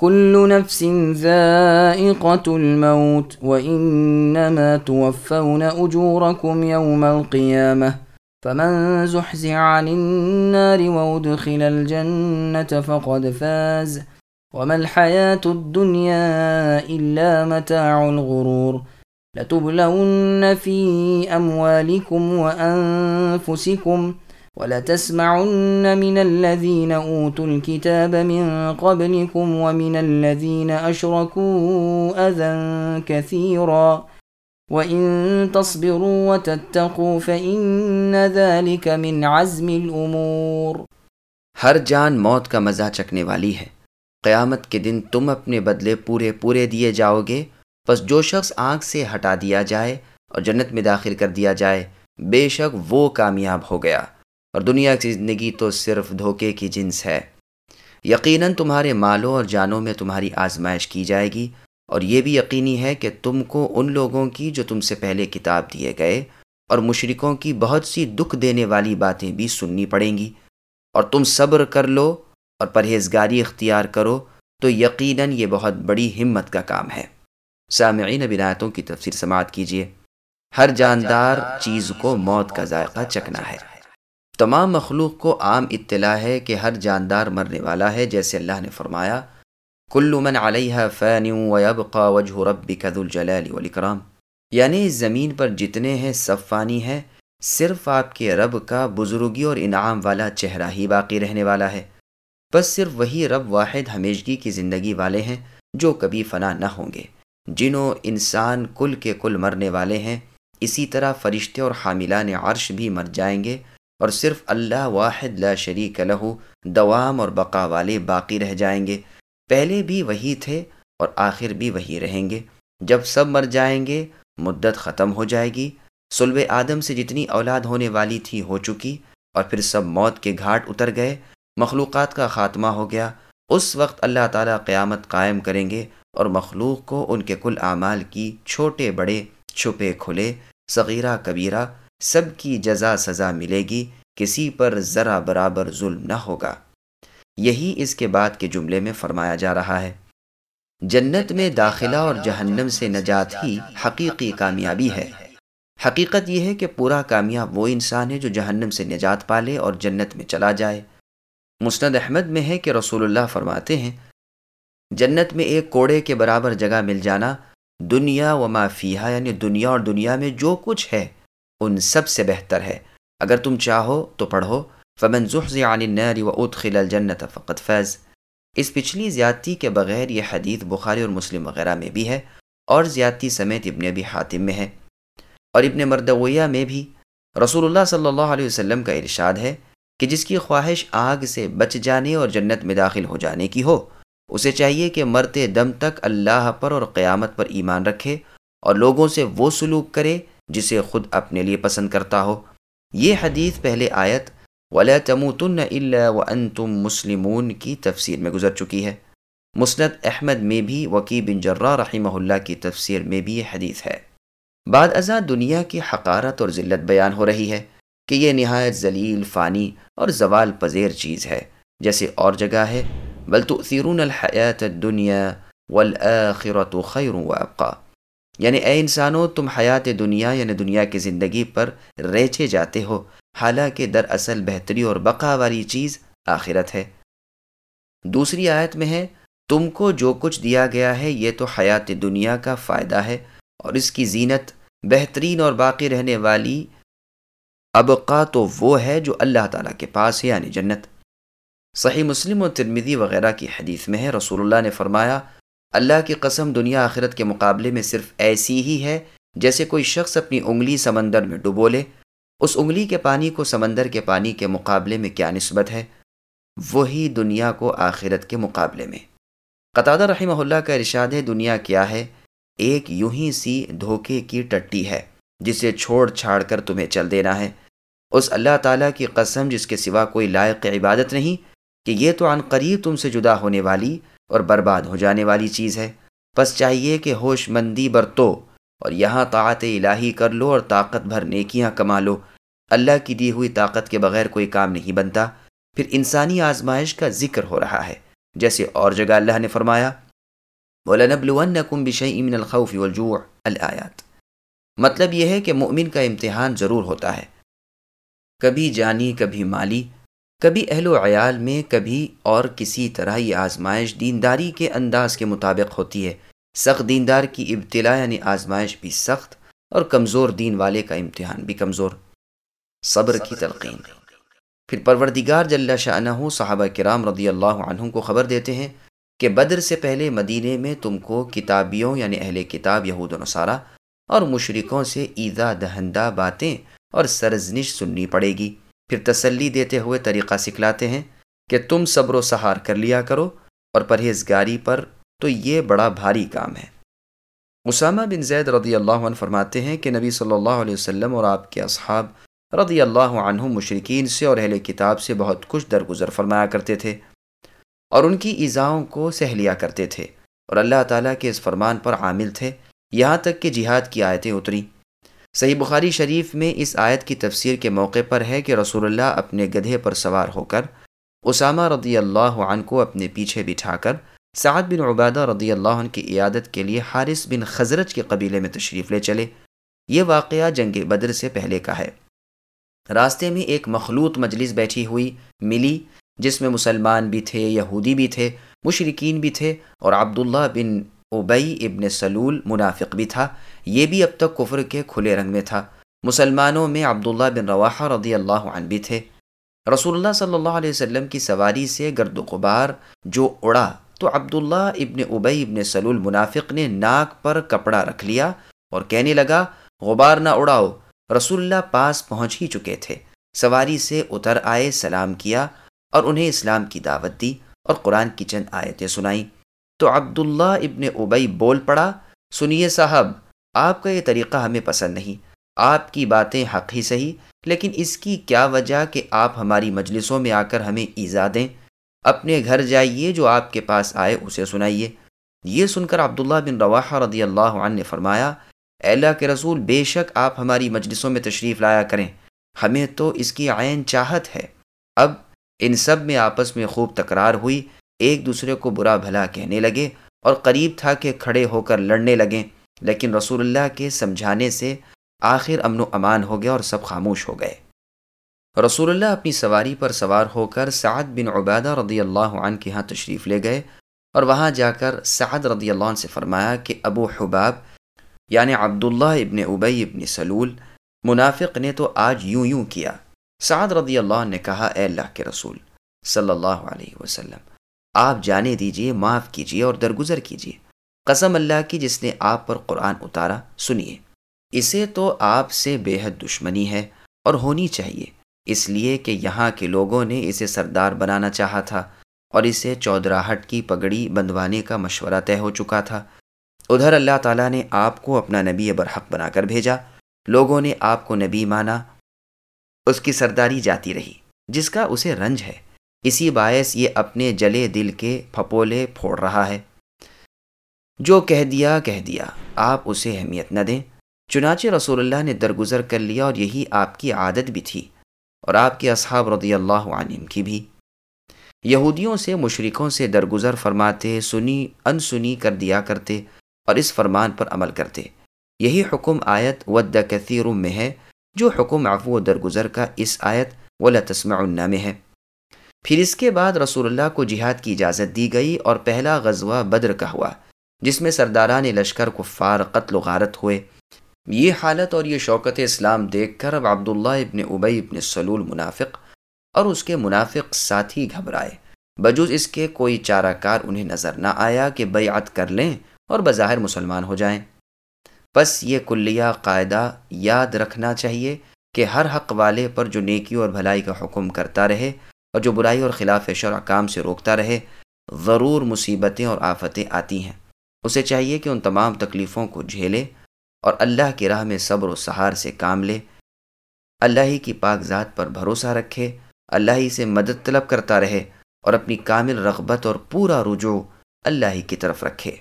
كل نفس ذائقة الموت وإنما توفون أجوركم يوم القيامة فمن زحزح عن النار وادخل الجنة فقد فاز وما الحياة الدنيا إلا متاع الغرور لتبلون في أموالكم وأنفسكم ولتسمعن من الذين أوتوا الكتاب من قبلكم ومن الذين أشركوا أذى كثيراً وَإِن تَصْبِرُوا وَتَتَّقُوا فَإِنَّ ذَلِكَ مِنْ عَزْمِ الْأُمُورِ ہر جان موت کا مزہ چکنے والی ہے۔ قیامت کے دن تم اپنے بدلے پورے پورے دیے جاؤ گے۔ بس جو شخص آنکھ سے ہٹا دیا جائے اور جنت میں داخل کر دیا جائے، بے شک وہ کامیاب ہو گیا۔ اور دنیا کی زندگی تو صرف دھوکے کی جنس ہے۔ یقیناً تمہارے مالوں اور جانوں میں تمہاری آزمائش کی جائے گی اور یہ بھی یقینی ہے کہ تم کو ان لوگوں کی جو تم سے پہلے کتاب دیے گئے اور مشرکوں کی بہت سی دکھ دینے والی باتیں بھی سننی پڑیں گی۔ اور تم صبر کر لو اور پرہیزگاری اختیار کرو تو یقیناً یہ بہت بڑی ہمت کا کام ہے۔ سامعین بنایتوں کی تفسیر سماعت کیجیے۔ ہر جاندار چیز کو موت کا ذائقہ چکنا ہے۔ تمام مخلوق کو عام اطلاع ہے کہ ہر جاندار مرنے والا ہے، جیسے اللہ نے فرمایا، کل من علیہ فان ویبقى وجہ ربک ذو الجلال والاکرام. یعنی اس زمین پر جتنے ہیں سب فانی ہے صرف آپ کے رب کا بزرگی اور انعام والا چہرہ ہی باقی رہنے والا ہے۔ بس صرف وہی رب واحد ہمیشگی کی زندگی والے ہیں جو کبھی فنا نہ ہوں گے۔ جنہوں انسان کل کے کل مرنے والے ہیں، اسی طرح فرشتے اور حاملان عرش بھی مر جائیں گے۔ اور صرف اللہ واحد لا شریک لہو دوام اور بقا والے باقی رہ جائیں گے۔ پہلے بھی وہی تھے اور آخر بھی وہی رہیں گے۔ جب سب مر جائیں گے، مدت ختم ہو جائے گی۔ سلب آدم سے جتنی اولاد ہونے والی تھی ہو چکی، اور پھر سب موت کے گھاٹ اتر گئے۔ مخلوقات کا خاتمہ ہو گیا۔ اس وقت اللہ تعالیٰ قیامت قائم کریں گے اور مخلوق کو ان کے کل اعمال کی چھوٹے بڑے چھپے کھلے، صغیرہ، کبیرہ سب کی جزا سزا ملے گی، کسی پر ذرا برابر ظلم نہ ہوگا۔ یہی اس کے بعد کے جملے میں فرمایا جا رہا ہے۔ جنت میں داخلہ اور جہنم سے نجات ہی حقیقی کامیابی ہے۔ حقیقت یہ ہے کہ پورا کامیاب وہ انسان ہے جو جہنم سے نجات پالے اور جنت میں چلا جائے۔ مسند احمد میں ہے کہ رسول اللہ فرماتے ہیں، جنت میں ایک کوڑے کے برابر جگہ مل جانا دنیا و معافیہ یعنی دنیا اور دنیا میں جو کچھ ہے۔ ان سب سے بہتر ہے۔ اگر تم چاہو تو پڑھو۔ فمن زحزح عن النار وادخل الجنة فقد فاز۔ اس پچھلی زیادتی کے بغیر یہ حدیث بخاری اور مسلم وغیرہ میں بھی ہے اور زیادتی سمیت ابن ابی حاتم میں ہے۔ اور ابن مردویہ میں بھی۔ رسول اللہ صلی اللہ علیہ وسلم کا ارشاد ہے کہ جس کی خواہش آگ سے بچ جانے اور جنت میں داخل ہو جانے کی ہو، اسے چاہیے کہ مرتے دم تک اللہ پر اور قیامت پر ایمان رکھے اور لوگوں سے وہ سلوک کرے جسے خود اپنے لیے پسند کرتا ہو۔ یہ حدیث پہلے آیت، ولا تموتن الا وانتم مسلمون کی تفسیر میں گزر چکی ہے۔ مسند احمد میں بھی وکی بن جرہ رحمہ اللہ کی تفسیر میں بھی یہ حدیث ہے۔ بعد ازاں دنیا کی حقارت اور ذلت بیان ہو رہی ہے کہ یہ نہایت ذلیل، فانی اور زوال پذیر چیز ہے۔ جیسے اور جگہ ہے، بل تؤثرون الحیات الدنیا والآخرة خیر وابقا یعنی اے انسانوں تم حیات دنیا یعنی دنیا کی زندگی پر ریچے جاتے ہو، حالانکہ در اصل بہتری اور بقا والی چیز آخرت ہے۔ دوسری آیت میں ہے، تم کو جو کچھ دیا گیا ہے، یہ تو حیات دنیا کا فائدہ ہے، اور اس کی زینت، بہترین اور باقی رہنے والی ابقا تو وہ ہے جو اللہ تعالیٰ کے پاس ہے یعنی جنت۔ صحیح مسلم و ترمیدی وغیرہ کی حدیث میں ہے، رسول اللہ نے فرمایا اللہ کی قسم دنیا آخرت کے مقابلے میں صرف ایسی ہی ہے جیسے کوئی شخص اپنی انگلی سمندر میں ڈبو لے۔ اس انگلی کے پانی کو سمندر کے پانی کے مقابلے میں کیا نسبت ہے؟ وہی دنیا کو آخرت کے مقابلے میں۔ قطع رحمہ اللہ کا ارشاد ہے، دنیا کیا ہے؟ ایک یوں ہی سی دھوکے کی ٹٹی ہے، جسے چھوڑ چھاڑ کر تمہیں چل دینا ہے۔ اس اللہ تعالیٰ کی قسم جس کے سوا کوئی لائق عبادت نہیں، کہ یہ تو عن قریب تم سے جدا ہونے والی اور برباد ہو جانے والی چیز ہے۔ بس چاہیے کہ ہوش مندی برتو اور یہاں طاعت الہی کر لو اور طاقت بھر نیکیاں کما لو۔ اللہ کی دی ہوئی طاقت کے بغیر کوئی کام نہیں بنتا۔ پھر انسانی آزمائش کا ذکر ہو رہا ہے۔ جیسے اور جگہ اللہ نے فرمایا وَلَنَبْلُوَنَّكُمْ بِشَيْءٍ مِّنَ الْخَوْفِ وَالْجُوعِ الْآيَاتِ مطلب یہ ہے کہ مومن کا امتحان ضرور ہوتا ہے۔ کبھی جانی، کبھی مالی۔ کبھی اہل و عیال میں کبھی اور کسی طرح یہ آزمائش دینداری کے انداز کے مطابق ہوتی ہے۔ سخت دیندار کی ابتلا یعنی آزمائش بھی سخت اور کمزور دین والے کا امتحان بھی کمزور۔ صبر کی تلقین۔ پھر پروردگار جل شاہ صحابہ کرام رضی اللہ عنہ کو خبر دیتے ہیں کہ بدر سے پہلے مدینے میں تم کو کتابیوں یعنی اہل کتاب یہود و نصارہ اور مشرکوں سے ایزا دہندہ باتیں اور سرزنش سننی پڑے گی۔ پھر تسلی دیتے ہوئے طریقہ سکھلاتے ہیں کہ تم صبر و سہار کر لیا کرو اور پرہیزگاری پر تو یہ بڑا بھاری کام ہے۔ اسامہ بن زید رضی اللہ عنہ فرماتے ہیں کہ نبی صلی اللہ علیہ وسلم اور آپ کے اصحاب رضی اللہ عنہ مشرقین سے اور اہل کتاب سے بہت کچھ درگزر فرمایا کرتے تھے اور ان کی ایزاؤں کو سہ لیا کرتے تھے اور اللہ تعالیٰ کے اس فرمان پر عامل تھے۔ یہاں تک کہ جہاد کی آیتیں اتری صحیح بخاری شریف میں اس آیت کی تفسیر کے موقع پر ہے کہ رسول اللہ اپنے گدھے پر سوار ہو کر اسامہ رضی اللہ عنہ کو اپنے پیچھے بٹھا کر سعد بن عبادہ رضی اللہ عنہ کی عیادت کے لیے حارث بن خزرج کے قبیلے میں تشریف لے چلے۔ یہ واقعہ جنگ بدر سے پہلے کا ہے۔ راستے میں ایک مخلوط مجلس بیٹھی ہوئی ملی، جس میں مسلمان بھی تھے، یہودی بھی تھے مشرقین بھی تھے اور عبداللہ بن ابئی ابن سلول منافق بھی تھا، یہ بھی اب تک کفر کے کھلے رنگ میں تھا۔ مسلمانوں میں عبداللہ بن رواحہ رضی اللہ عنہ بھی تھے۔ رسول اللہ صلی اللہ علیہ وسلم کی سواری سے گرد و غبار جو اڑا، تو عبداللہ ابن ابئی ابن سلول منافق نے ناک پر کپڑا رکھ لیا اور کہنے لگا، غبار نہ اڑاؤ، رسول اللہ پاس پہنچ ہی چکے تھے۔ سواری سے اتر آئے، سلام کیا اور انہیں اسلام کی دعوت دی اور قرآن کی چند آیتیں سنائیں۔ تو عبداللہ ابن ابئی بول پڑا، سنیے صاحب، آپ کا یہ طریقہ ہمیں پسند نہیں۔ آپ کی باتیں حق ہی صحیح، لیکن اس کی کیا وجہ کہ آپ ہماری مجلسوں میں آ کر ہمیں ایزا دیں؟ اپنے گھر جائیے جو آپ کے پاس آئے، اسے سنائیے۔ یہ سن کر عبداللہ بن رواحہ رضی اللہ عنہ نے فرمایا اللہ کے رسول، بے شک آپ ہماری مجلسوں میں تشریف لایا کریں۔ ہمیں تو اس کی عین چاہت ہے۔ اب ان سب میں آپس میں خوب تکرار ہوئی۔ ایک دوسرے کو برا بھلا کہنے لگے اور قریب تھا کہ کھڑے ہو کر لڑنے لگیں لیکن رسول اللہ کے سمجھانے سے آخر امن و امان ہو گیا اور سب خاموش ہو گئے۔ رسول اللہ اپنی سواری پر سوار ہو کر سعد بن عبادہ رضی اللہ عنہ کے ہاں تشریف لے گئے اور وہاں جا کر سعد رضی اللہ عنہ سے فرمایا کہ ابو حباب یعنی عبداللہ ابن ابئی ابن سلول منافق نے تو آج یوں یوں کیا۔ سعد رضی اللہ عنہ نے کہا، اے اللہ کے رسول، صلی اللہ علیہ وسلم آپ جانے دیجیے، معاف کیجیے اور درگزر کیجیے۔ قسم اللہ کی جس نے آپ پر قرآن اتارا، سنیے۔ اسے تو آپ سے بے حد دشمنی ہے اور ہونی چاہیے۔ اس لیے کہ یہاں کے لوگوں نے اسے سردار بنانا چاہا تھا اور اسے چودراہٹ کی پگڑی بندوانے کا مشورہ طے ہو چکا تھا۔ ادھر اللہ تعالیٰ نے آپ کو اپنا نبی برحق بنا کر بھیجا۔ لوگوں نے آپ کو نبی مانا، اس کی سرداری جاتی رہی، جس کا اسے رنج ہے۔ اسی باعث یہ اپنے جلے دل کے پھپولے پھوڑ رہا ہے۔ جو کہہ دیا کہہ دیا۔ آپ اسے اہمیت نہ دیں۔ چنانچہ رسول اللہ نے درگزر کر لیا اور یہی آپ کی عادت بھی تھی اور آپ کے اصحاب رضی اللہ عنہ کی بھی۔ یہودیوں سے مشرکوں سے درگزر فرماتے، سنی ان سنی کر دیا کرتے اور اس فرمان پر عمل کرتے۔ یہی حکم آیت ود کثیر میں ہے۔ جو حکم عفو و درگزر کا اس آیت و لتسمع میں ہے۔ پھر اس کے بعد رسول اللہ کو جہاد کی اجازت دی گئی اور پہلا غزوہ بدر کا ہوا، جس میں سرداران لشکر کفار قتل و غارت ہوئے۔ یہ حالت اور یہ شوکت اسلام دیکھ کر اب عبداللہ ابن ابئی ابن سلول منافق اور اس کے منافق ساتھی گھبرائے۔ بجوز اس کے کوئی چارہ کار انہیں نظر نہ آیا کہ بیعت کر لیں اور بظاہر مسلمان ہو جائیں۔ بس یہ کلیہ قاعدہ یاد رکھنا چاہیے کہ ہر حق والے پر جو نیکی اور بھلائی کا حکم کرتا رہے اور جو برائی اور خلاف شرع کام سے روکتا رہے، ضرور مصیبتیں اور آفتیں آتی ہیں۔ اسے چاہیے کہ ان تمام تکلیفوں کو جھیلے اور اللہ کی راہ میں صبر و سہار سے کام لے۔ اللہ ہی کی پاک ذات پر بھروسہ رکھے، اللہ ہی سے مدد طلب کرتا رہے اور اپنی کامل رغبت اور پورا رجوع اللہ ہی کی طرف رکھے۔